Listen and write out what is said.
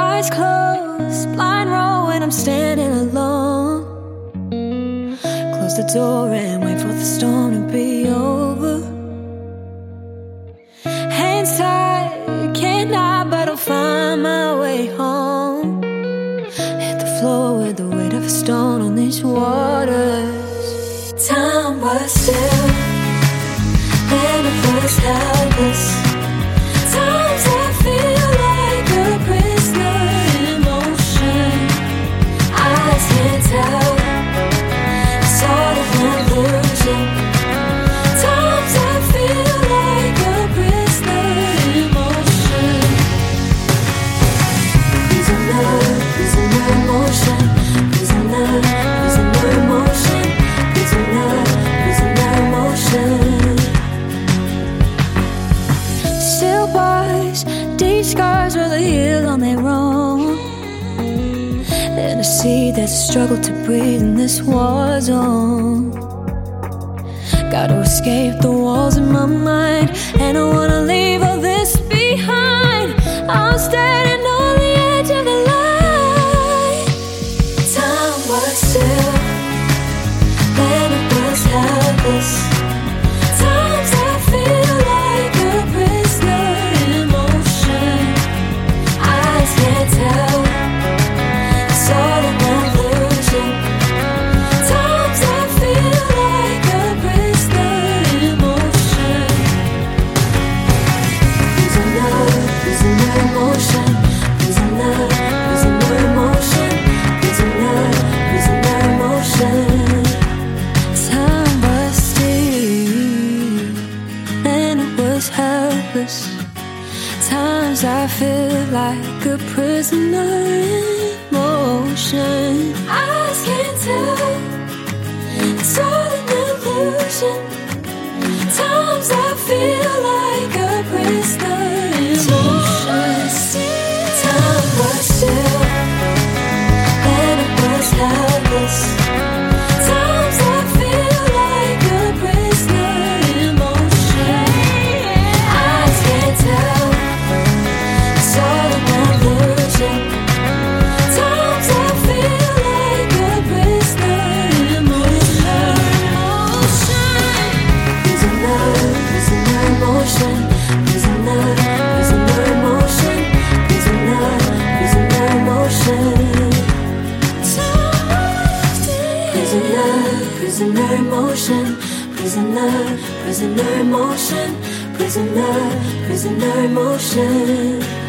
Eyes closed, blind roll when I'm standing alone. Close the door and wait for the storm to be over. Hands tied, can't hide, but I'll find my way home. Hit the floor with the weight of a stone on these waters. Time was still, and it was helpless. Scars really heal on their own. And I see that struggle to breathe in this war zone. Gotta escape the walls in my mind, and I wanna leave all this behind. I'm standing on the edge of the light. Time was still, then it was helpless. Helpless. Times I feel like a prisoner in motion. Eyes can't tell, it's all an illusion. Prisoner, emotion. Prisoner, prisoner emotion. Prisoner, prisoner in motion.